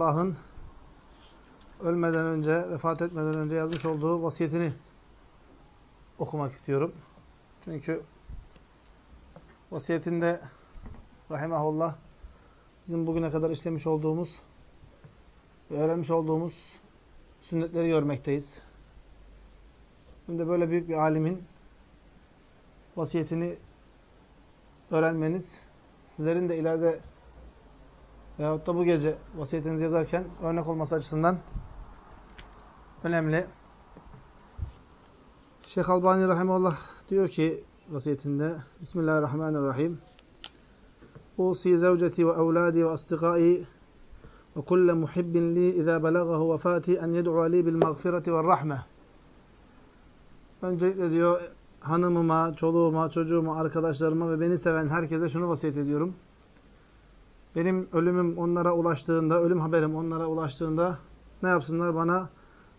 Allah'ın ölmeden önce, vefat etmeden önce yazmış olduğu vasiyetini okumak istiyorum. Çünkü vasiyetinde rahimahullah bizim bugüne kadar işlemiş olduğumuz ve öğrenmiş olduğumuz sünnetleri görmekteyiz. Hem de böyle büyük bir alimin vasiyetini öğrenmeniz sizlerin de ileride veyahut da bu gece vasiyetinizi yazarken örnek olması açısından önemli. Şeyh Albani Rahimullah diyor ki vasiyetinde Bismillahirrahmanirrahim Usi zevceti ve evladi ve astıgai ve kulle muhibbin li izâ belagahu vefati en yed'u li bil mağfireti ve rahme Öncelikle diyor hanımıma, çoluğuma, çocuğuma, arkadaşlarıma ve beni seven herkese şunu vasiyet ediyorum Benim ölümüm onlara ulaştığında, ölüm haberim onlara ulaştığında ne yapsınlar? Bana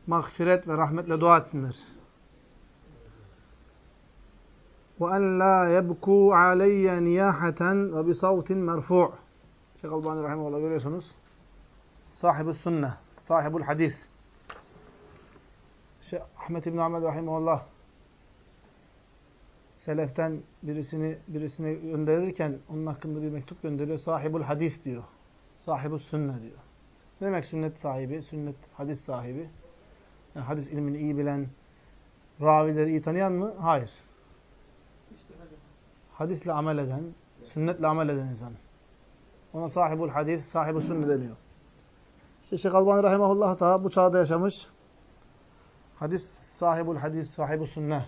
mağfiret ve rahmetle dua etsinler. وَاَنْ لَا يَبْكُوا عَلَيَّ نِيَاحَةً وَبِصَوْتٍ مَرْفُوعٍ Şeyh Albani Rahimullah görüyorsunuz. Sahib-ü sünne, sahibul hadis. Şeyh Ahmet İbn Ahmed Rahimullah seleften birisini birisine gönderirken onun hakkında bir mektup gönderiyor. Sahibul hadis diyor. Sahibul sünne diyor. Ne demek sünnet sahibi? Sünnet hadis sahibi. Yani hadis ilmini iyi bilen, ravileri iyi tanıyan mı? Hayır. Hadisle amel eden, sünnetle amel eden insan. Ona sahibul hadis, sahibi sünne deniyor. İşte Şeyh Albani Rahimahullah da bu çağda yaşamış. Hadis sahibul hadis, sahibi sünne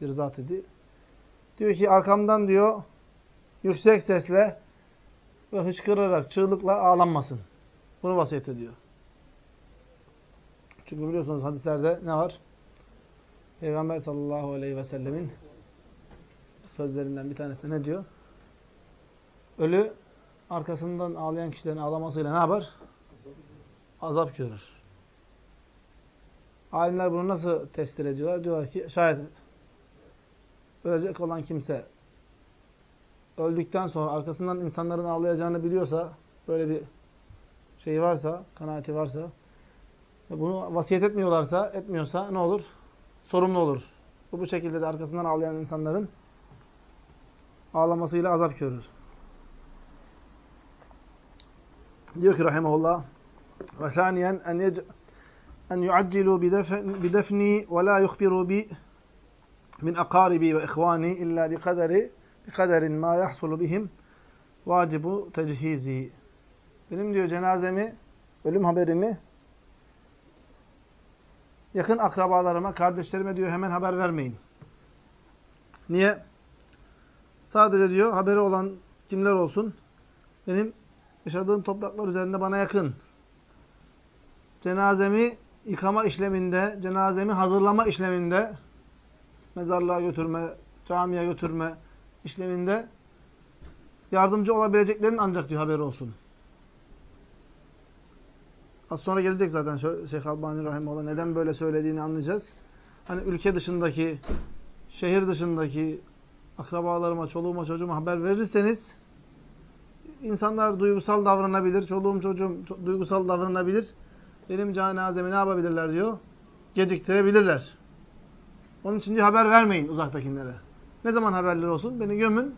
bir zat idi. Diyor ki arkamdan diyor yüksek sesle ve hışkırarak, çığlıkla ağlanmasın. Bunu vasiyet ediyor. Çünkü biliyorsunuz hadislerde ne var? Peygamber sallallahu aleyhi ve sellemin sözlerinden bir tanesi ne diyor? Ölü arkasından ağlayan kişilerin ağlamasıyla ne yapar? Azap görür. Alimler bunu nasıl tefsir ediyorlar? Diyorlar ki şayet ölecek olan kimse öldükten sonra arkasından insanların ağlayacağını biliyorsa, böyle bir şey varsa, kanaati varsa, bunu vasiyet etmiyorlarsa, etmiyorsa ne olur? Sorumlu olur. Bu bu şekilde de arkasından ağlayan insanların ağlamasıyla azap görür. Diyor ki rahimahullah ve saniyen en en yuaccilu bidefni ve la yuhbiru bi min akaribi ve ihvani illa bi kaderi bi kaderin ma yahsulu bihim vacibu techizi. Benim diyor cenazemi, ölüm haberimi yakın akrabalarıma, kardeşlerime diyor hemen haber vermeyin. Niye? Sadece diyor haberi olan kimler olsun? Benim yaşadığım topraklar üzerinde bana yakın. Cenazemi yıkama işleminde, cenazemi hazırlama işleminde, mezarlığa götürme, camiye götürme işleminde yardımcı olabileceklerin ancak diyor haberi olsun. Az sonra gelecek zaten Şeyh Albani Rahimullah neden böyle söylediğini anlayacağız. Hani ülke dışındaki, şehir dışındaki akrabalarıma, çoluğuma, çocuğuma haber verirseniz insanlar duygusal davranabilir. Çoluğum, çocuğum duygusal davranabilir. Benim cenazemi ne yapabilirler diyor? Geciktirebilirler. Onun için diyor haber vermeyin uzaktakilere. Ne zaman haberler olsun? Beni gömün.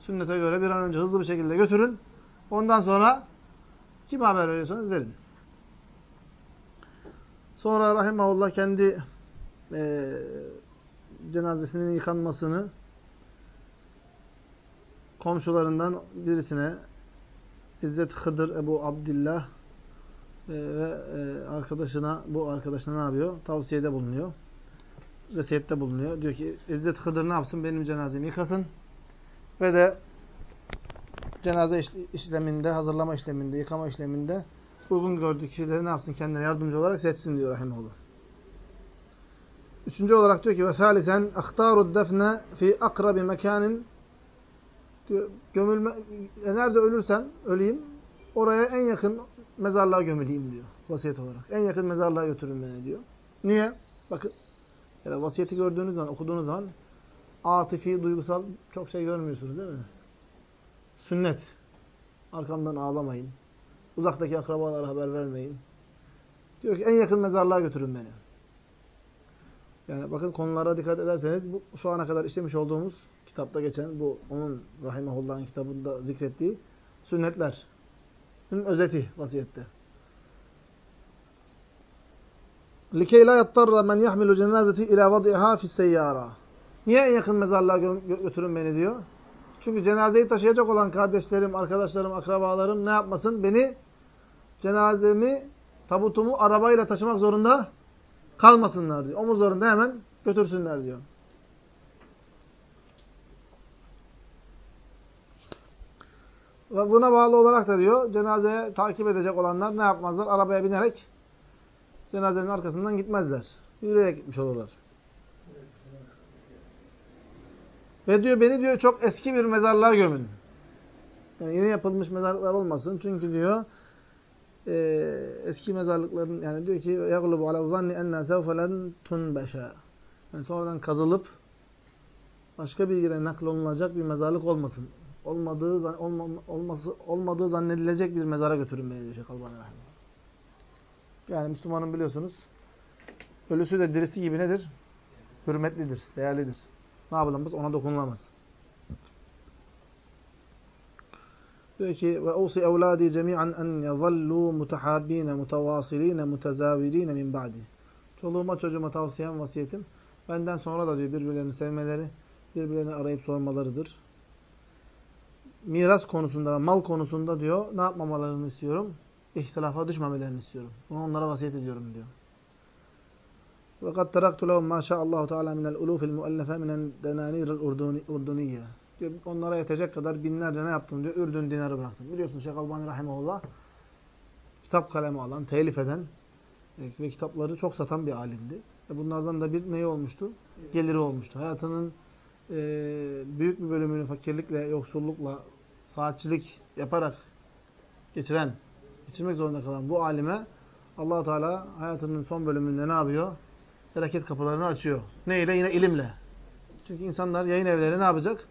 Sünnete göre bir an önce hızlı bir şekilde götürün. Ondan sonra kim haber veriyorsanız verin. Sonra rahimahullah kendi e, cenazesinin yıkanmasını komşularından birisine İzzet Hıdır Ebu Abdillah e, ve e, arkadaşına bu arkadaşına ne yapıyor? Tavsiyede bulunuyor. Vesiyette bulunuyor. Diyor ki İzzet Hıdır ne yapsın? Benim cenazemi yıkasın. Ve de cenaze işleminde, hazırlama işleminde, yıkama işleminde uygun gördüğü kişileri ne yapsın? Kendine yardımcı olarak seçsin diyor rahimahullah. Üçüncü olarak diyor ki ve salisen ahtaru defne fi akrabi mekanin gömülme e, nerede ölürsem öleyim oraya en yakın mezarlığa gömüleyim diyor vasiyet olarak. En yakın mezarlığa götürün beni diyor. Niye? Bakın yani vasiyeti gördüğünüz zaman, okuduğunuz zaman atifi, duygusal çok şey görmüyorsunuz değil mi? Sünnet. Arkamdan ağlamayın. Uzaktaki akrabalara haber vermeyin. Diyor ki en yakın mezarlığa götürün beni. Yani bakın konulara dikkat ederseniz bu şu ana kadar işlemiş olduğumuz kitapta geçen bu onun rahimahullah'ın kitabında zikrettiği sünnetler. özeti vasiyette. لِكَيْ لَا يَطَّرَّ مَنْ يَحْمِلُ جَنَازَتِ اِلَى وَضِعَهَا فِي السَّيَّارَةِ Niye en yakın mezarlığa götürün beni diyor. Çünkü cenazeyi taşıyacak olan kardeşlerim, arkadaşlarım, akrabalarım ne yapmasın? Beni, cenazemi, tabutumu arabayla taşımak zorunda kalmasınlar diyor. Omuzlarında hemen götürsünler diyor. Ve buna bağlı olarak da diyor, cenazeye takip edecek olanlar ne yapmazlar? Arabaya binerek cenazenin arkasından gitmezler. Yürüyerek gitmiş olurlar. Ve diyor beni diyor çok eski bir mezarlığa gömün. Yani yeni yapılmış mezarlıklar olmasın. Çünkü diyor e, eski mezarlıkların yani diyor ki yaglubu ala zanni enna sevfe len tunbeşa. Yani sonradan kazılıp başka bir yere naklolunacak bir mezarlık olmasın. Olmadığı olma, olması olmadığı zannedilecek bir mezara götürün beni diyor Şeyh Albani Yani Müslümanın biliyorsunuz ölüsü de dirisi gibi nedir? Hürmetlidir, değerlidir. Ne yapılamaz? Ona dokunulamaz. Diyor ki ve usi evladi cemi'an en yazallu mutahabbine mutavasilin mutezavilin min ba'di. Çoluğuma çocuğuma tavsiyem vasiyetim benden sonra da diyor birbirlerini sevmeleri, birbirlerini arayıp sormalarıdır. Miras konusunda, mal konusunda diyor ne yapmamalarını istiyorum? İhtilafa düşmemelerini istiyorum. Bunu onlara vasiyet ediyorum diyor. Ve kad teraktu lehum ma şa'allahu teala minel ulufil muallefe minen denaniril urduniyye. Diyor, onlara yetecek kadar binlerce ne yaptım diyor. Ürdün dinarı bıraktım. Biliyorsunuz Şeyh Albani Rahimahullah kitap kalemi alan, telif eden e, ve kitapları çok satan bir alimdi. E bunlardan da bir neyi olmuştu? Geliri olmuştu. Hayatının e, büyük bir bölümünü fakirlikle, yoksullukla, saatçilik yaparak geçiren, geçirmek zorunda kalan bu alime allah Teala hayatının son bölümünde ne yapıyor? Bereket kapılarını açıyor. Ne ile? Yine ilimle. Çünkü insanlar yayın evleri ne yapacak?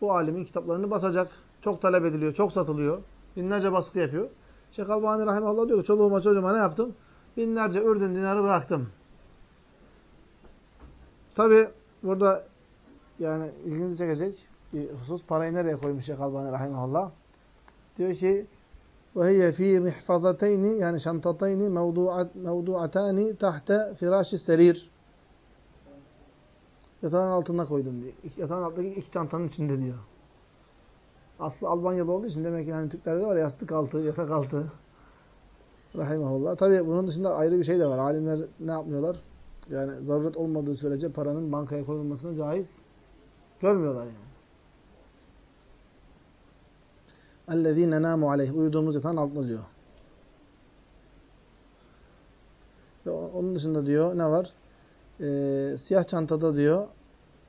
Bu alimin kitaplarını basacak. Çok talep ediliyor, çok satılıyor. Binlerce baskı yapıyor. Şeyh Albani Rahimallah diyor ki çoluğuma çocuğuma ne yaptım? Binlerce ürdün dinarı bıraktım. Tabi burada yani ilginizi çekecek bir husus. Parayı nereye koymuş Şeyh Albani Rahimahullah? Diyor ki ve hiye fî mihfazateyni yani şantateyni mevduatani tahte firâş-i serir. Yatağın altına koydum diyor. Yatağın altındaki iki çantanın içinde diyor. Aslı Albanyalı olduğu için demek ki yani Türklerde var yastık altı, yatak altı. Rahimahullah. Tabi bunun dışında ayrı bir şey de var. Alimler ne yapmıyorlar? Yani zaruret olmadığı sürece paranın bankaya koyulmasına caiz görmüyorlar yani. اَلَّذ۪ينَ نَامُ عَلَيْهِ Uyuduğumuz yatağın altında diyor. Ve onun dışında diyor ne var? Ee, siyah çantada diyor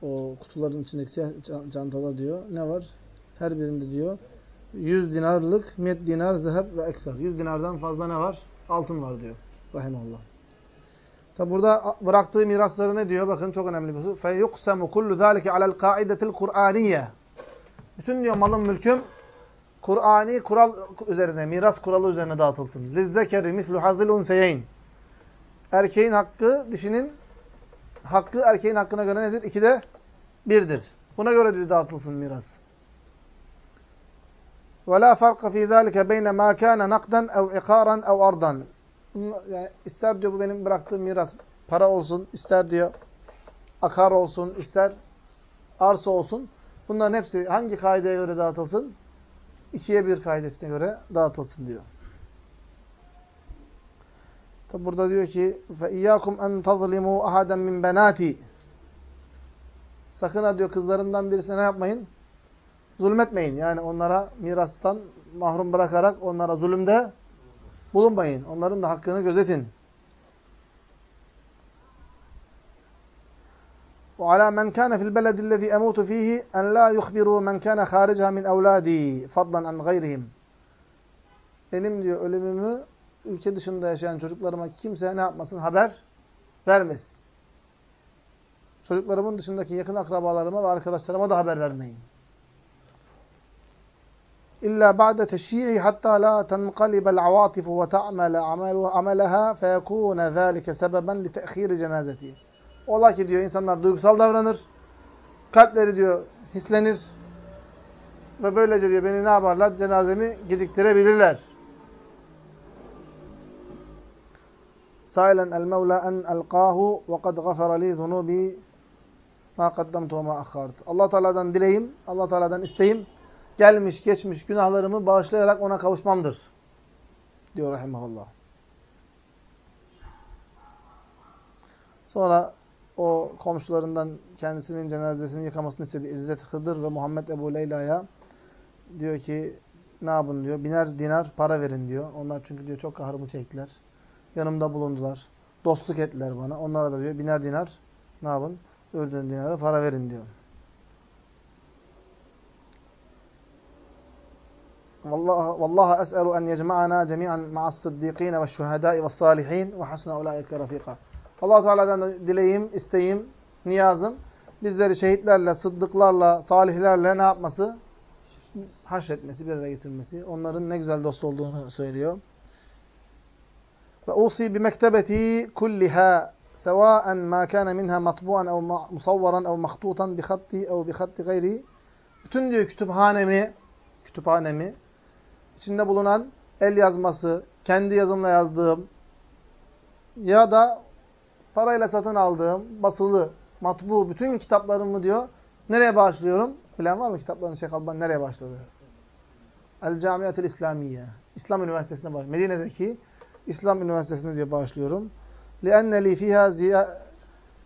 o kutuların içindeki siyah çantada diyor ne var? Her birinde diyor 100 dinarlık met dinar zeheb ve ekser. 100 dinardan fazla ne var? Altın var diyor. Rahimullah. Tabi burada bıraktığı mirasları ne diyor? Bakın çok önemli bir husus. فَيُقْسَمُ كُلُّ ذَٰلِكَ عَلَى الْقَائِدَةِ الْقُرْآنِيَّ Bütün diyor malın mülküm Kur'ani kural üzerine, miras kuralı üzerine dağıtılsın. Lizzekeri mislu hazil unseyeyn. Erkeğin hakkı, dişinin hakkı erkeğin hakkına göre nedir? İkide birdir. Buna göre diyor dağıtılsın miras. وَلَا فَرْقَ ف۪ي ذَٰلِكَ بَيْنَ مَا كَانَ نَقْدًا اَوْ اِقَارًا اَوْ اَرْضًا yani ister diyor bu benim bıraktığım miras para olsun, ister diyor akar olsun, ister arsa olsun. Bunların hepsi hangi kaideye göre dağıtılsın? ikiye bir kaidesine göre dağıtılsın diyor. Tabi burada diyor ki فَاِيَّاكُمْ اَنْ تَظْلِمُوا اَحَدًا مِنْ بَنَاتِ Sakın ha diyor kızlarından birisine ne yapmayın? Zulmetmeyin. Yani onlara mirastan mahrum bırakarak onlara zulümde bulunmayın. Onların da hakkını gözetin. وعلى من كان في البلد الذي أموت فيه أن لا يخبروا من كان خارجها من أولادي فضلا عن غيرهم. Benim diyor ölümümü ülke dışında yaşayan çocuklarıma kimse ne yapmasın? Haber vermesin. Çocuklarımın dışındaki yakın akrabalarıma ve arkadaşlarıma da haber vermeyin. إلا بعد تشييعه حتى لا تنقلب العواطف وتعمل عملها فيكون ذلك سببا لتأخير جنازته. Ola ki diyor insanlar duygusal davranır. Kalpleri diyor hislenir. Ve böylece diyor beni ne yaparlar? Cenazemi geciktirebilirler. Sailen el Mevla en elqahu ve kad gafara li zunubi ma kaddamtu ve ma akhart. Allah Teala'dan dileyim, Allah Teala'dan isteyim. Gelmiş geçmiş günahlarımı bağışlayarak ona kavuşmamdır. Diyor rahimahullah. Sonra o komşularından kendisinin cenazesini yıkamasını istediği İzzet Hıdır ve Muhammed Ebu Leyla'ya diyor ki ne yapın diyor. Biner dinar para verin diyor. Onlar çünkü diyor çok kahrımı çektiler. Yanımda bulundular. Dostluk ettiler bana. Onlara da diyor biner dinar ne yapın? Ürdün dinarı para verin diyor. Vallahi vallahi es'elu en yecma'ana cemi'an ma'as sıddıkîne ve şuhedâi ve hasne ulaike rafîka. Allah Teala'dan dileyim, isteyim, niyazım bizleri şehitlerle, sıddıklarla, salihlerle ne yapması? Haşretmesi, bir araya getirmesi. Onların ne güzel dost olduğunu söylüyor. Ve usi bi mektebeti kulliha sevaen ma kana minha matbu'an ev musavvaran ev mahtutan bi hatti ev bi hatti gayri. Bütün diyor kütüphanemi, kütüphanemi içinde bulunan el yazması, kendi yazımla yazdığım ya da parayla satın aldığım basılı, matbu bütün kitaplarımı diyor nereye bağışlıyorum? Bilen var mı kitaplarını Şeyh Alban nereye başladı? El Camiatul İslamiye. İslam Üniversitesi'ne bağış. Medine'deki İslam Üniversitesi'ne diyor bağışlıyorum. لِأَنَّ لِي فِيهَا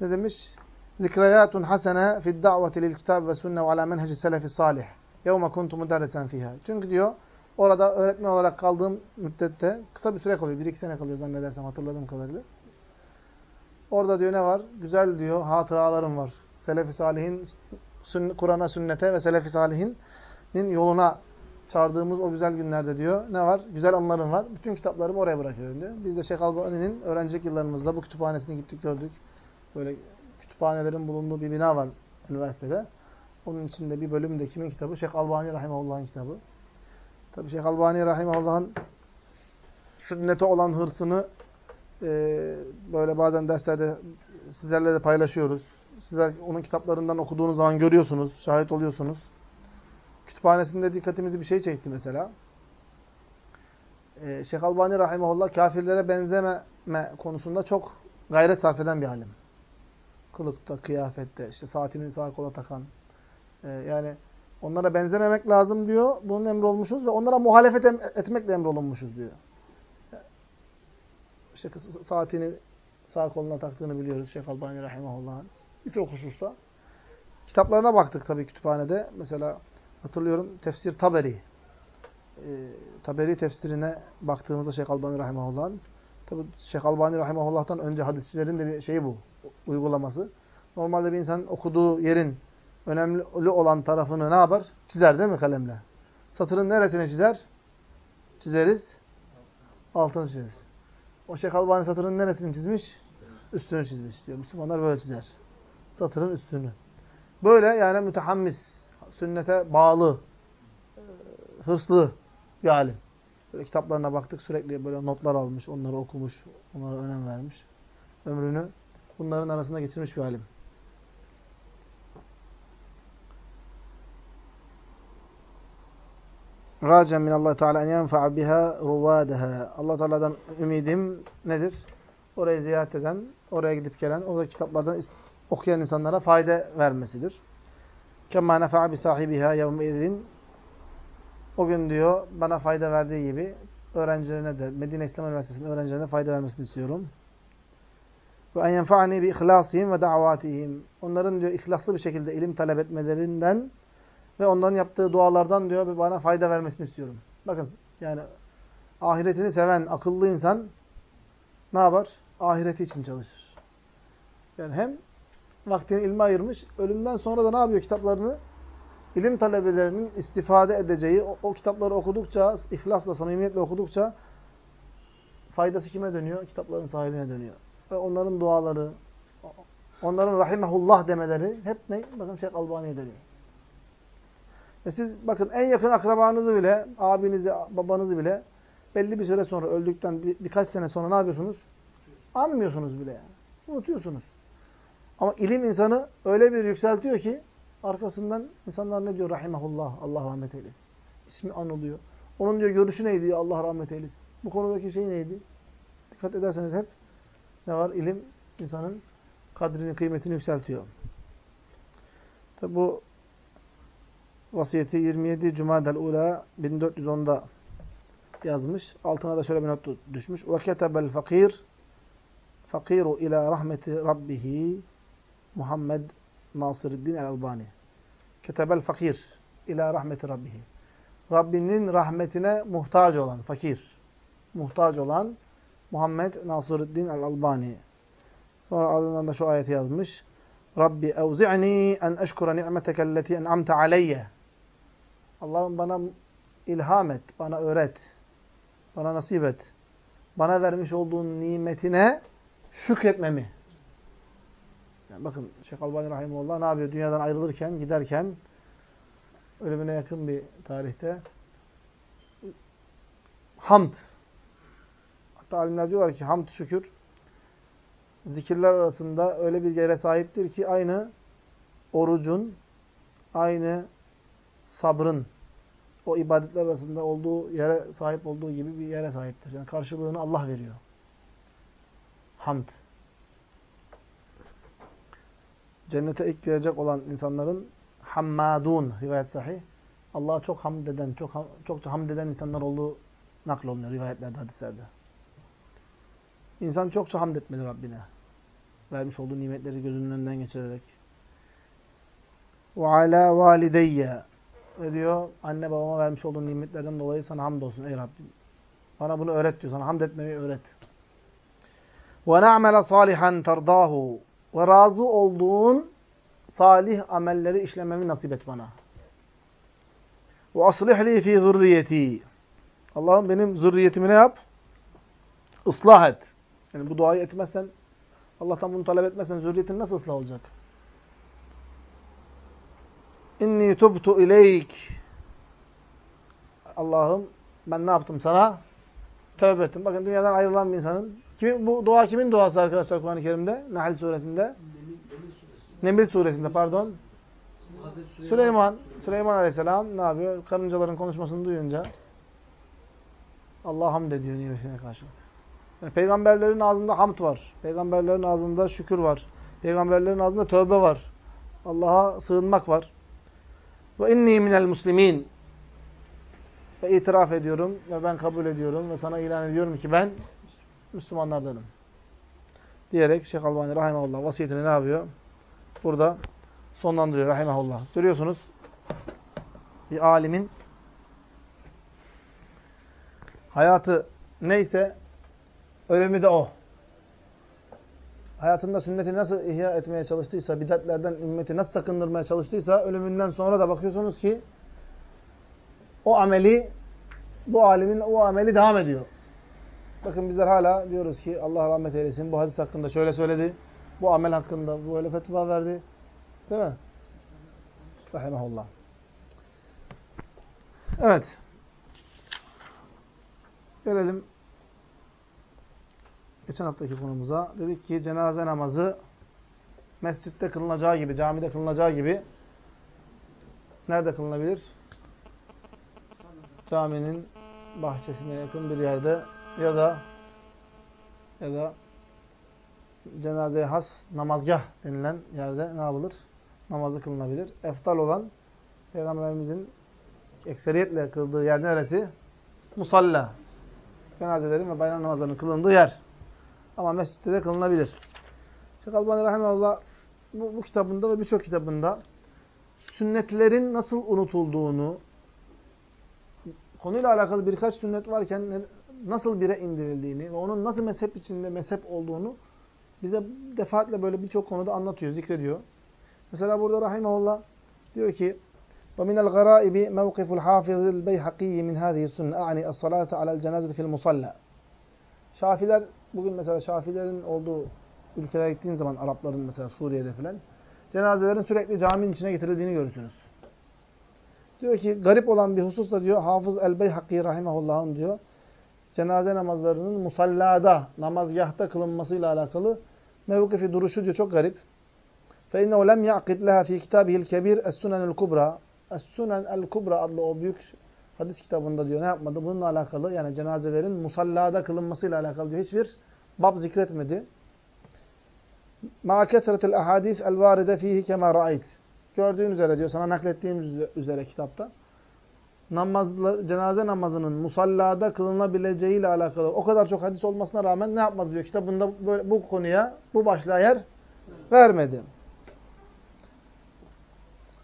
ne demiş? Zikrayatun hasene fi'd da'veti lil kitab ve sünne ve ala menheci selefi salih. Yevme kuntu muderresen fiha. Çünkü diyor orada öğretmen olarak kaldığım müddette kısa bir süre kalıyor. Bir iki sene kalıyor zannedersem hatırladığım kadarıyla. Orada diyor ne var? Güzel diyor hatıralarım var. Selefi salihin Kur'an'a, sünnete ve Selefi Salih'in yoluna çağırdığımız o güzel günlerde diyor. Ne var? Güzel anılarım var. Bütün kitaplarımı oraya bırakıyorum diyor. Biz de Şeyh Albani'nin öğrencilik yıllarımızda bu kütüphanesine gittik gördük. Böyle kütüphanelerin bulunduğu bir bina var üniversitede. Onun içinde bir bölüm de kimin kitabı? Şeyh Albani Rahimahullah'ın kitabı. Tabi Şeyh Albani Rahimahullah'ın sünnete olan hırsını e, böyle bazen derslerde sizlerle de paylaşıyoruz. Sizler onun kitaplarından okuduğunuz zaman görüyorsunuz, şahit oluyorsunuz. Kütüphanesinde dikkatimizi bir şey çekti mesela. Ee, Şeyh Albani Rahimahullah kafirlere benzememe konusunda çok gayret sarf eden bir alim. Kılıkta, kıyafette, işte saatini sağ kola takan. Ee, yani onlara benzememek lazım diyor. Bunun emrolmuşuz ve onlara muhalefet etmekle emrolunmuşuz diyor. İşte saatini sağ koluna taktığını biliyoruz Şeyh Albani Rahimahullah'ın. Birçok hususta. Kitaplarına baktık tabii kütüphanede. Mesela hatırlıyorum tefsir Taberi. E, Taberi tefsirine baktığımızda Şeyh Albani Rahimahullah'ın tabi Şeyh Albani Rahimahullah'tan önce hadisçilerin de bir şeyi bu. Uygulaması. Normalde bir insan okuduğu yerin önemli olan tarafını ne yapar? Çizer değil mi kalemle? Satırın neresini çizer? Çizeriz. Altını çizeriz. O Şeyh Albani satırın neresini çizmiş? Üstünü çizmiş diyor. Müslümanlar böyle çizer satırın üstünü. Böyle yani mütehammis, sünnete bağlı, e, hırslı bir alim. Böyle kitaplarına baktık sürekli böyle notlar almış, onları okumuş, onlara önem vermiş. Ömrünü bunların arasında geçirmiş bir alim. Racem min Allah Teala en yenfa'a biha ruvadaha. Allah Teala'dan ümidim nedir? Orayı ziyaret eden, oraya gidip gelen, orada kitaplardan okuyan insanlara fayda vermesidir. Kemma nefa'a bi sahibiha yevmeizin o gün diyor bana fayda verdiği gibi öğrencilerine de Medine İslam Üniversitesi'nin öğrencilerine fayda vermesini istiyorum. Ve en yenfa'ni bi ihlasihim ve da'vatihim. Onların diyor ihlaslı bir şekilde ilim talep etmelerinden ve onların yaptığı dualardan diyor bana fayda vermesini istiyorum. Bakın yani ahiretini seven akıllı insan ne yapar? Ahireti için çalışır. Yani hem vaktini ilme ayırmış. Ölümden sonra da ne yapıyor kitaplarını? İlim talebelerinin istifade edeceği, o, o kitapları okudukça, ihlasla, samimiyetle okudukça faydası kime dönüyor? Kitapların sahibine dönüyor. Ve onların duaları, onların rahimehullah demeleri hep ne? Bakın Şeyh Albani'ye dönüyor. E siz bakın en yakın akrabanızı bile, abinizi, babanızı bile belli bir süre sonra öldükten bir, birkaç sene sonra ne yapıyorsunuz? Anmıyorsunuz bile yani. Unutuyorsunuz. Ama ilim insanı öyle bir yükseltiyor ki arkasından insanlar ne diyor? Rahimahullah, Allah rahmet eylesin. İsmi anılıyor. Onun diyor görüşü neydi? Allah rahmet eylesin. Bu konudaki şey neydi? Dikkat ederseniz hep ne var? İlim insanın kadrini, kıymetini yükseltiyor. Tabi bu vasiyeti 27 Cuma'del Ula 1410'da yazmış. Altına da şöyle bir not düşmüş. Ketebel fakir fakiru ila rahmeti rabbihi Muhammed Nasırıddin el-Albani. Ketebel fakir ila rahmeti rabbihi. Rabbinin rahmetine muhtaç olan, fakir, muhtaç olan Muhammed Nasırıddin el-Albani. Sonra ardından da şu ayeti yazmış. Rabbi evzi'ni en eşkura ni'metekelleti en'amte aleyye. Allah'ım bana ilham et, bana öğret, bana nasip et. Bana vermiş olduğun nimetine şükretmemi. Yani bakın Şeyh Albani Rahimullah ne yapıyor? Dünyadan ayrılırken, giderken ölümüne yakın bir tarihte hamd. Hatta alimler diyorlar ki hamd şükür zikirler arasında öyle bir yere sahiptir ki aynı orucun, aynı sabrın o ibadetler arasında olduğu yere sahip olduğu gibi bir yere sahiptir. Yani karşılığını Allah veriyor. Hamd. Cennete ilk girecek olan insanların hammadun rivayet sahih. Allah'a çok hamd eden, çok çokça hamd eden insanlar olduğu naklolunuyor rivayetlerde, hadislerde. İnsan çokça hamd etmeli Rabbine. Vermiş olduğu nimetleri gözünün önünden geçirerek. Ala valideyye. Ve diyor anne babama vermiş olduğun nimetlerden dolayı sana hamdolsun ey Rabbim. Bana bunu öğret diyor. Sana hamd etmeyi öğret. Ve na'mele salihan terdahu. Ve razı olduğun salih amelleri işlememi nasip et bana. Ve aslih li fi zurriyeti. Allah'ım benim zürriyetimi ne yap? Islah et. Yani bu duayı etmezsen, Allah'tan bunu talep etmezsen zürriyetin nasıl ıslah olacak? İnni tubtu ileyk. Allah'ım ben ne yaptım sana? Tövbe ettim. Bakın dünyadan ayrılan bir insanın. Kimin, bu dua kimin duası arkadaşlar Kur'an-ı Kerim'de? Nahl suresinde. Nemil suresinde pardon. Süleyman, Süleyman Aleyhisselam ne yapıyor? Karıncaların konuşmasını duyunca Allah hamd ediyor nimetine karşılık. Yani peygamberlerin ağzında hamd var. Peygamberlerin ağzında şükür var. Peygamberlerin ağzında tövbe var. Allah'a sığınmak var. Ve inni minel muslimin. Ve itiraf ediyorum ve ben kabul ediyorum ve sana ilan ediyorum ki ben Müslümanlardanım. Diyerek Şeyh Albani Rahimahullah vasiyetini ne yapıyor? Burada sonlandırıyor Rahimahullah. Görüyorsunuz bir alimin hayatı neyse ölümü de o. Hayatında sünneti nasıl ihya etmeye çalıştıysa, bidatlerden ümmeti nasıl sakındırmaya çalıştıysa, ölümünden sonra da bakıyorsunuz ki o ameli, bu alimin o ameli devam ediyor. Bakın bizler hala diyoruz ki Allah rahmet eylesin. Bu hadis hakkında şöyle söyledi. Bu amel hakkında böyle fetva verdi. Değil mi? Rahimahullah. Evet. Gelelim geçen haftaki konumuza. Dedik ki cenaze namazı mescitte kılınacağı gibi, camide kılınacağı gibi nerede kılınabilir? Caminin bahçesine yakın bir yerde ya da ya da cenazeye has namazgah denilen yerde ne yapılır? Namazı kılınabilir. Eftal olan Peygamberimizin ekseriyetle kıldığı yer neresi? Musalla. Cenazelerin ve bayram namazlarının kılındığı yer. Ama mescitte de kılınabilir. Şeyh Albani Rahimahullah bu, bu kitabında ve birçok kitabında sünnetlerin nasıl unutulduğunu, konuyla alakalı birkaç sünnet varken nasıl bire indirildiğini ve onun nasıl mezhep içinde mezhep olduğunu bize defaatle böyle birçok konuda anlatıyor, zikrediyor. Mesela burada rahimahullah diyor ki وَمِنَ الْغَرَائِبِ مَوْقِفُ الْحَافِظِ الْبَيْحَقِيِّ مِنْ هَذِهِ السُنَّةِ اَعْنِ الصَّلَاةَ عَلَى الْجَنَازَةِ فِي الْمُصَلَّى Şafiler, bugün mesela Şafilerin olduğu ülkelere gittiğin zaman Arapların mesela Suriye'de filan cenazelerin sürekli caminin içine getirildiğini görürsünüz. Diyor ki garip olan bir husus da diyor Hafız el-Beyhaki rahimahullah'ın diyor cenaze namazlarının musallada, namazgahta kılınmasıyla alakalı mevkifi duruşu diyor çok garip. فَاِنَّهُ لَمْ يَعْقِدْ لَهَا ف۪ي كِتَابِهِ الْكَب۪يرِ اَسْسُنَنِ الْكُبْرَى Es-Sunen el-Kubra adlı o büyük hadis kitabında diyor ne yapmadı? Bununla alakalı yani cenazelerin musallada kılınmasıyla alakalı diyor hiçbir bab zikretmedi. مَا كَثْرَةِ الْاَحَادِيثِ الْوَارِدَ ف۪يهِ كَمَا رَأَيْتِ Gördüğün üzere diyor sana naklettiğim üzere kitapta namazla, cenaze namazının musallada kılınabileceği ile alakalı o kadar çok hadis olmasına rağmen ne yapmadı diyor kitabında böyle, bu konuya bu başlığa yer vermedi.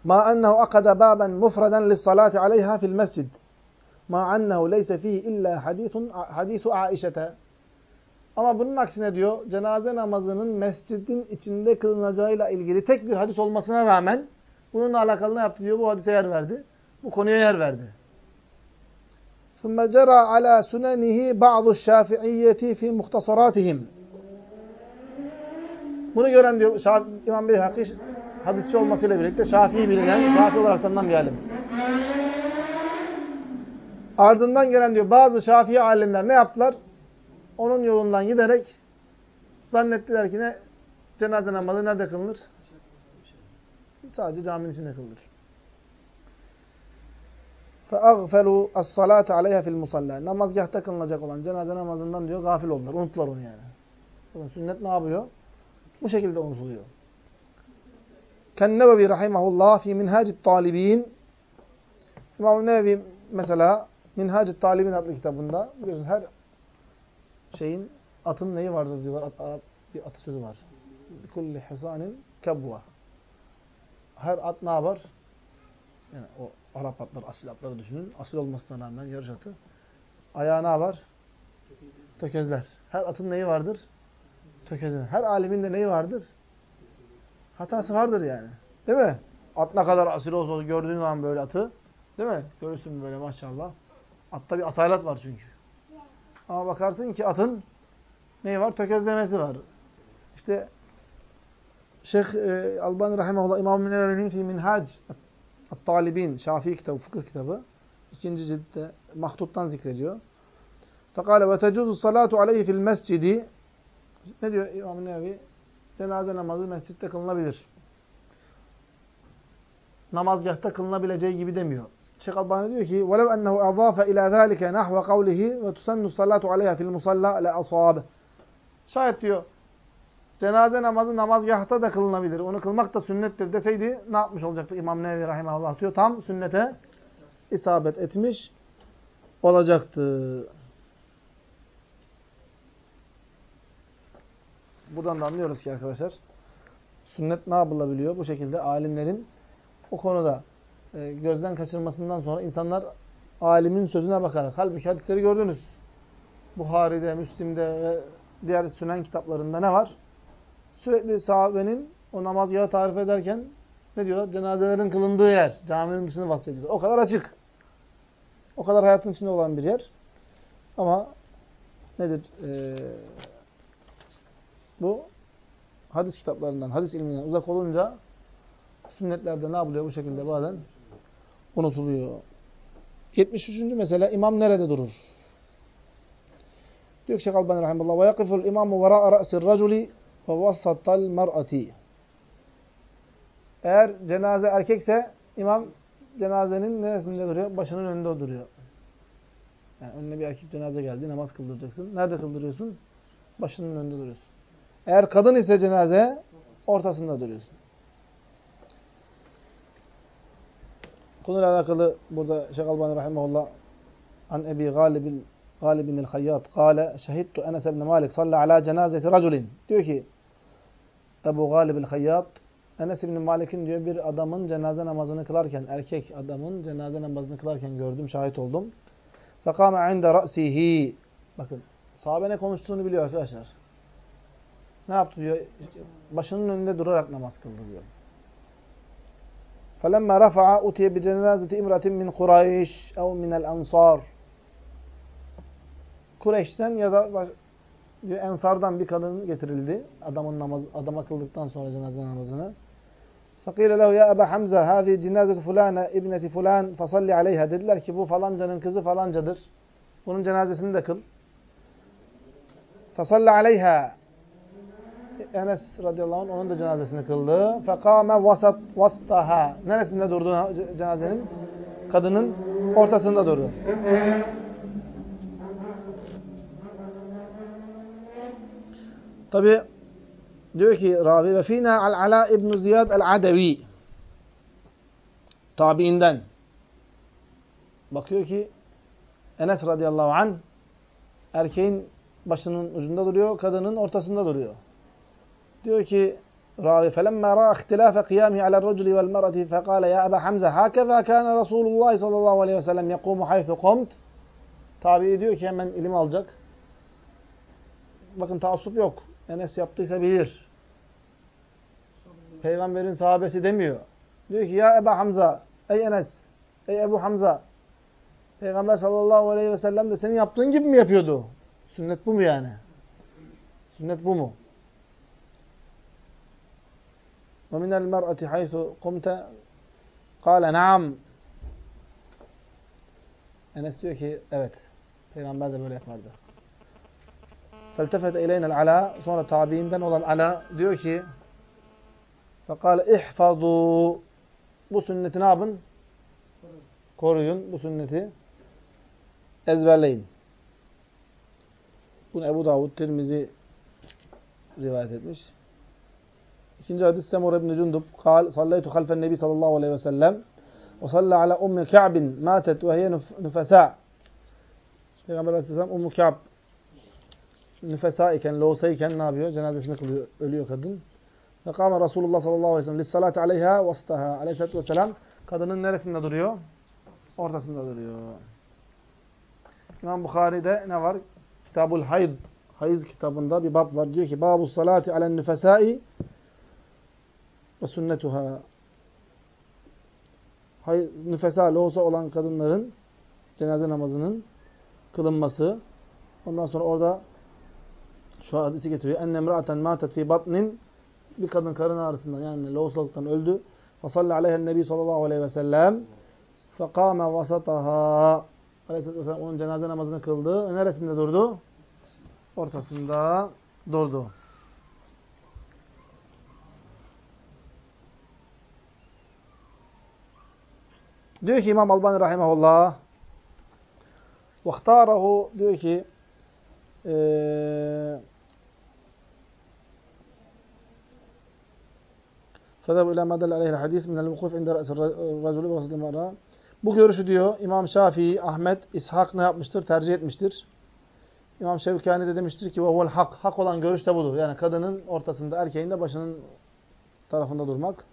Ma ennehu akada baben mufradan lis-salati aleyha fil mescid. Ma ennehu leyse fihi illa hadithun hadisu Aişete. Ama bunun aksine diyor cenaze namazının mescidin içinde kılınacağıyla ilgili tek bir hadis olmasına rağmen bununla alakalı ne yaptı diyor bu hadise yer verdi. Bu konuya yer verdi. ثُمَّ جَرَى عَلَى سُنَنِهِ بَعْضُ الشَّافِعِيَّةِ فِي مُخْتَصَرَاتِهِمْ Bunu gören diyor Şaf İmam Bey Hakkı hadisçi olmasıyla birlikte Şafii bilinen, Şafii olarak tanınan bir alim. Ardından gelen diyor bazı Şafii alimler ne yaptılar? Onun yolundan giderek zannettiler ki ne? Cenaze namazı nerede kılınır? Sadece caminin içinde kılınır. فَاَغْفَلُوا الصَّلَاةَ عَلَيْهَا فِي الْمُصَلَّى Namazgahta kılınacak olan cenaze namazından diyor gafil oldular. Unuttular onu yani. Bakın sünnet ne yapıyor? Bu şekilde unutuluyor. Kennebevi rahimahullah fi minhacit talibin İmam Nevevi mesela Minhacit Talibin adlı kitabında biliyorsun her şeyin atın neyi vardır diyorlar. At, bir atasözü var. Kulli hisanin kebva. Her at ne yapar? Yani o Arap atlar, asil atları düşünün. Asil olmasına rağmen yarış atı. Ayağı ne yapar? Tökezler. Her atın neyi vardır? Tökezler. Her alimin de neyi vardır? Hatası vardır yani. Değil mi? At ne kadar asil olsa gördüğün zaman böyle atı. Değil mi? Görürsün böyle maşallah. Atta bir asalet var çünkü. Ama bakarsın ki atın neyi var? Tökezlemesi var. İşte Şeyh e, Albani Rahimahullah İmam-ı Nevevi'nin fi Minhac At-Talibin Şafii kitabı, fıkıh kitabı ikinci ciltte mahduttan zikrediyor. Fekale ve tecuzu salatu aleyhi fil mescidi ne diyor İmam-ı Nevevi? Cenaze namazı mescitte kılınabilir. Namazgahta kılınabileceği gibi demiyor. Şeyh Albani diyor ki وَلَوْ أَنَّهُ اَضَافَ اِلَى ذَٰلِكَ نَحْوَ قَوْلِهِ وَتُسَنُّ الصَّلَّاتُ عَلَيْهَا فِي الْمُصَلَّى لَأَصَابِ Şayet diyor cenaze namazı namazgahta da kılınabilir. Onu kılmak da sünnettir deseydi ne yapmış olacaktı İmam Nevevi Rahimahullah diyor. Tam sünnete isabet etmiş olacaktı. Buradan da anlıyoruz ki arkadaşlar sünnet ne yapılabiliyor? Bu şekilde alimlerin o konuda e, gözden kaçırmasından sonra insanlar alimin sözüne bakarak halbuki hadisleri gördünüz. Buhari'de, Müslim'de ve diğer sünen kitaplarında ne var? Sürekli sahabenin o namazgahı tarif ederken ne diyorlar? Cenazelerin kılındığı yer. Caminin dışını vasfediyorlar. O kadar açık. O kadar hayatın içinde olan bir yer. Ama nedir? Ee, bu hadis kitaplarından, hadis ilminden uzak olunca sünnetlerde ne yapılıyor bu şekilde bazen? Unutuluyor. 73. mesele imam nerede durur? Diyor ki Şeyh Albani Rahimullah ve yakiful imamu vera'a ra'sir raculi ve vassatal mer'ati. Eğer cenaze erkekse imam cenazenin neresinde duruyor? Başının önünde duruyor. Yani önüne bir erkek cenaze geldi, namaz kıldıracaksın. Nerede kıldırıyorsun? Başının önünde duruyorsun. Eğer kadın ise cenaze ortasında duruyorsun. Konuyla alakalı burada Şeyh Albani Rahimahullah an Ebi Galib Galibin el-Hayyat kâle şehittu Enes ibn Malik salla ala cenazeti raculin. Diyor ki Ebu Galib el-Hayyat Enes ibn Malik'in diyor bir adamın cenaze namazını kılarken, erkek adamın cenaze namazını kılarken gördüm, şahit oldum. Fekâme inde ra'sihi. Bakın, sahabe ne konuştuğunu biliyor arkadaşlar. Ne yaptı diyor? Başının önünde durarak namaz kıldı diyor. فَلَمَّا رَفَعَ اُتِيَ بِجَنَازَةِ اِمْرَةٍ مِنْ قُرَيْشِ اَوْ مِنَ الْاَنْصَارِ Kureyş'ten ya da Ensardan bir kadın getirildi. Adamın namaz, adama kıldıktan sonra cenaze namazını. فَقِيلَ لَهُ يَا أَبَا حَمْزَةَ هَذِي جِنَازَةُ فُلَانَ اِبْنَةِ فُلَانَ فَصَلِّ عَلَيْهَا Dediler ki bu falancanın kızı falancadır. Bunun cenazesini de kıl. فَصَلَّ عَلَيْهَا Enes radıyallahu anh onun da cenazesini kıldı. Fekame vasat vastaha. Neresinde durdu cenazenin? Kadının ortasında durdu. Tabi diyor ki Rabi ve fina al Ala İbn Ziyad el Adevi tabiinden bakıyor ki Enes radıyallahu an erkeğin başının ucunda duruyor, kadının ortasında duruyor. Diyor ki ravi felemma ra ihtilafe kıyami ala raculi vel merati fekale ya Ebu Hamza hakaza kana Resulullah sallallahu aleyhi ve sellem yekumu haythu kumt. Tabi diyor ki hemen ilim alacak. Bakın taassup yok. Enes yaptıysa bilir. Peygamberin sahabesi demiyor. Diyor ki ya Ebu Hamza, ey Enes, ey Ebu Hamza. Peygamber sallallahu aleyhi ve sellem de senin yaptığın gibi mi yapıyordu? Sünnet bu mu yani? Sünnet bu mu? وَمِنَ الْمَرْأَةِ حَيْثُ قُمْتَ قَالَ نَعَمْ Enes diyor ki evet. Peygamber de böyle yapardı. فَالْتَفَتَ اِلَيْنَ الْعَلَى Sonra tabiinden olan Ala diyor ki فَقَالَ اِحْفَظُوا Bu sünneti ne yapın? Koruyun. Bu sünneti ezberleyin. Bunu Ebu Davud, Tirmizi rivayet etmiş. İkinci hadis Semur ibn Cundub. Kal, sallaytu halfen nebi sallallahu aleyhi ve sellem. Ve salla ala ummi Ka'bin matet ve hiye nüfesa. Peygamber aleyhisselam Ummu Ka'b nüfesa iken, loğusa iken ne yapıyor? Cenazesini kılıyor, ölüyor kadın. Ve kâme Resulullah sallallahu aleyhi ve sellem lissalati aleyha vastaha aleyhissalatü vesselam. Kadının neresinde duruyor? Ortasında duruyor. İmam Bukhari'de ne var? Kitabul Hayd. Hayız kitabında bir bab var. Diyor ki, Babu salati alen nüfesai ve sünnetuha. Nüfesa, loğusa olan kadınların cenaze namazının kılınması. Ondan sonra orada şu hadisi getiriyor. Enne emra'aten matet fi batnin bir kadın karın ağrısından yani lohusalıktan öldü. Fasalli aleyhen nebi sallallahu aleyhi ve sellem fekâme vasataha Aleyhisselatü Vesselam onun cenaze namazını kıldı. Neresinde durdu? Ortasında durdu. Diyor ki İmam Albani Rahimahullah vahtarahu diyor ki eee فَذَبُ اِلَى مَا دَلَّ عَلَيْهِ الْحَدِيثِ مِنَ الْمُخُوفِ عِنْدَ رَأْسِ الرَّجُلِ وَرَسَلِ الْمَرَى Bu görüşü diyor İmam Şafii, Ahmet, İshak ne yapmıştır? Tercih etmiştir. İmam Şevkani de demiştir ki وَهُوَ hak. Hak olan görüş de budur. Yani kadının ortasında, erkeğin de başının tarafında durmak.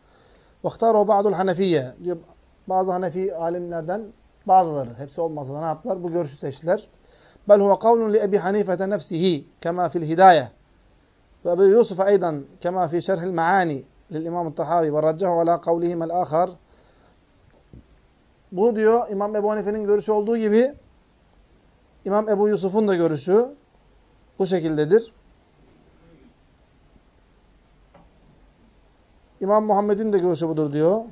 وَاخْتَارُوا بَعْضُ الْحَنَفِيَّ diyor bazı Hanefi alimlerden bazıları, hepsi olmasa da ne yaptılar? Bu görüşü seçtiler. Bel huve kavlun li Ebi Hanifete nefsihi kema fil hidaye. Ve Ebu Yusuf aydan kema fi şerhil maani lil İmam Tahavi ve raccahu ala kavlihim el ahar. Bu diyor İmam Ebu Hanife'nin görüşü olduğu gibi İmam Ebu Yusuf'un da görüşü bu şekildedir. İmam Muhammed'in de görüşü budur diyor.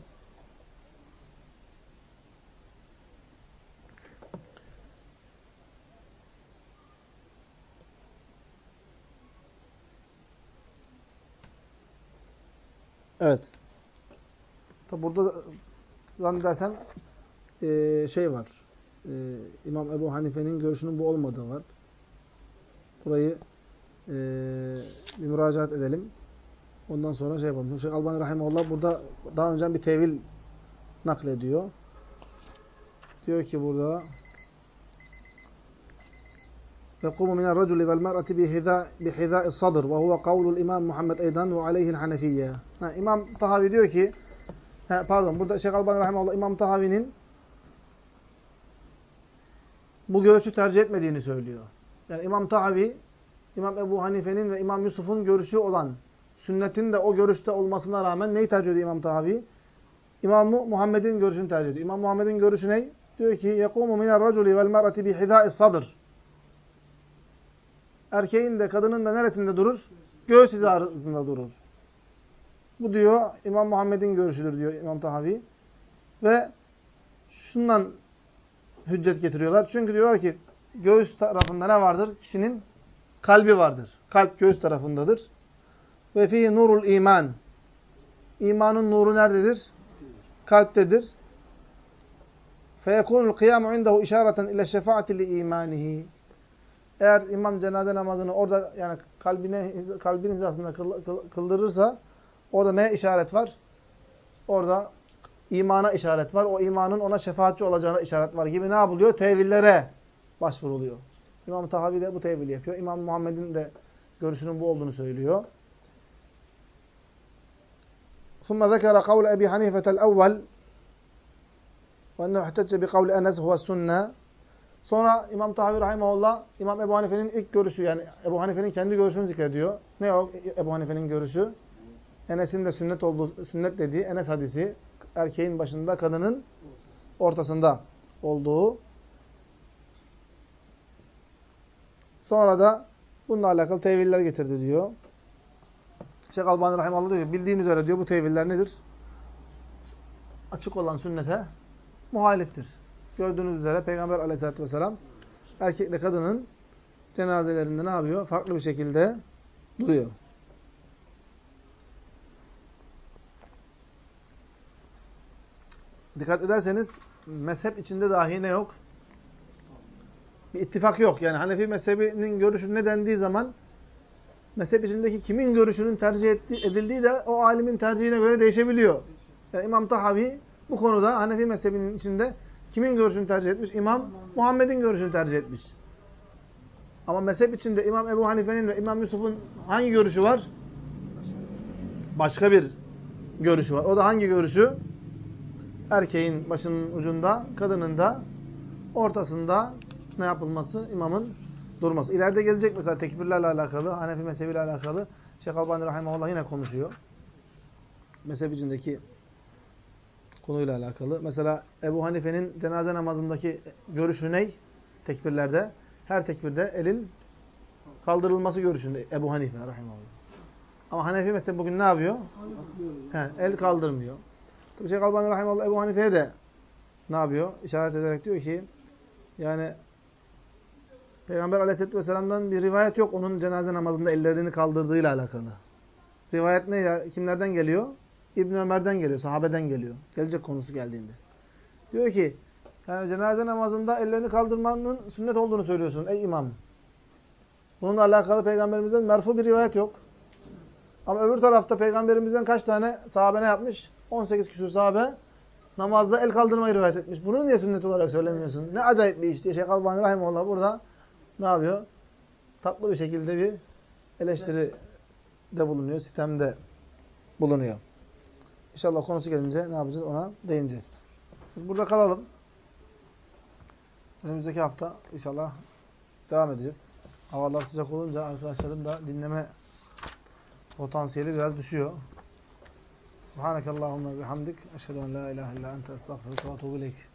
Evet. Tabi burada zannedersem e, şey var. E, İmam Ebu Hanife'nin görüşünün bu olmadığı var. Burayı e, bir müracaat edelim. Ondan sonra şey yapalım. Çünkü Şeyh Albani Rahimahullah burada daha önce bir tevil naklediyor. Diyor ki burada يقوم من الرجل والمرأة بحذاء الصدر وهو قول الإمام Muhammed Eydan ve aleyhi'l Hanefiye. İmam Tahavi diyor ki he, pardon burada Şeyh Albani Rahimahullah İmam Tahavi'nin bu görüşü tercih etmediğini söylüyor. Yani İmam Tahavi İmam Ebu Hanife'nin ve İmam Yusuf'un görüşü olan sünnetin de o görüşte olmasına rağmen neyi tercih ediyor İmam Tahavi? İmam Muhammed'in görüşünü tercih ediyor. İmam Muhammed'in görüşü ne? Diyor ki يَقُومُ مِنَ الرَّجُلِ وَالْمَرَةِ بِحِذَاءِ الصَّدْرِ erkeğin de kadının da neresinde durur? Göğüs hizasında durur. Bu diyor İmam Muhammed'in görüşüdür diyor İmam Tahavi. Ve şundan hüccet getiriyorlar. Çünkü diyorlar ki göğüs tarafında ne vardır? Kişinin kalbi vardır. Kalp göğüs tarafındadır. Ve fihi nurul iman. İmanın nuru nerededir? Kalptedir. Feyekunul kıyamu indehu işareten ile şefaati li imanihi. Eğer imam cenaze namazını orada yani kalbine kalbin hizasında kıldırırsa orada ne işaret var? Orada imana işaret var. O imanın ona şefaatçi olacağına işaret var gibi ne yapılıyor? Tevillere başvuruluyor. İmam Tahavi de bu tevili yapıyor. İmam Muhammed'in de görüşünün bu olduğunu söylüyor. ثم ذكر قول أبي حنيفة الأول وأنه احتج بقول أنس هو السنة Sonra İmam Tahavi Rahimahullah İmam Ebu Hanife'nin ilk görüşü yani Ebu Hanife'nin kendi görüşünü zikrediyor. Ne o Ebu Hanife'nin görüşü? Enes'in de sünnet olduğu sünnet dediği Enes hadisi erkeğin başında kadının ortasında olduğu. Sonra da bununla alakalı teviller getirdi diyor. Şeyh Albani Rahimahullah diyor bildiğimiz üzere diyor bu teviller nedir? Açık olan sünnete muhaliftir. Gördüğünüz üzere Peygamber aleyhissalatü vesselam erkekle kadının cenazelerinde ne yapıyor? Farklı bir şekilde duruyor. Dikkat ederseniz mezhep içinde dahi ne yok? Bir ittifak yok. Yani Hanefi mezhebinin görüşü ne dendiği zaman mezhep içindeki kimin görüşünün tercih edildiği de o alimin tercihine göre değişebiliyor. Yani İmam Tahavi bu konuda Hanefi mezhebinin içinde kimin görüşünü tercih etmiş? İmam Muhammed'in görüşünü tercih etmiş. Ama mezhep içinde İmam Ebu Hanife'nin ve İmam Yusuf'un hangi görüşü var? Başka bir görüşü var. O da hangi görüşü? Erkeğin başının ucunda, kadının da ortasında ne yapılması? İmamın durması. İleride gelecek mesela tekbirlerle alakalı, Hanefi mezhebiyle alakalı. Şeyh Albani Rahimahullah yine konuşuyor. Mezhep içindeki konuyla alakalı. Mesela Ebu Hanife'nin cenaze namazındaki görüşü ne? Tekbirlerde. Her tekbirde elin kaldırılması görüşünde Ebu Hanife. Ama Hanefi mesela bugün ne yapıyor? He, el kaldırmıyor. Tabi Şeyh Albani rahimahullah Ebu Hanife'ye de ne yapıyor? İşaret ederek diyor ki yani Peygamber aleyhisselatü vesselam'dan bir rivayet yok onun cenaze namazında ellerini kaldırdığıyla alakalı. Rivayet ne? Kimlerden geliyor? İbn Ömer'den geliyor, sahabeden geliyor. Gelecek konusu geldiğinde. Diyor ki, yani cenaze namazında ellerini kaldırmanın sünnet olduğunu söylüyorsun ey imam. Bununla alakalı peygamberimizden merfu bir rivayet yok. Ama öbür tarafta peygamberimizden kaç tane sahabe ne yapmış? 18 küsur sahabe namazda el kaldırmayı rivayet etmiş. Bunu niye sünnet olarak söylemiyorsun? Ne acayip bir iş diye Şeyh Albani Rahimullah burada ne yapıyor? Tatlı bir şekilde bir eleştiri de bulunuyor, sitemde bulunuyor. İnşallah konusu gelince ne yapacağız? Ona değineceğiz. Burada kalalım. Önümüzdeki hafta inşallah devam edeceğiz. Havalar sıcak olunca arkadaşların da dinleme potansiyeli biraz düşüyor. Subhanakallahumma bihamdik. Eşhedü en la ilahe illa ente estağfurullah ve ileyk.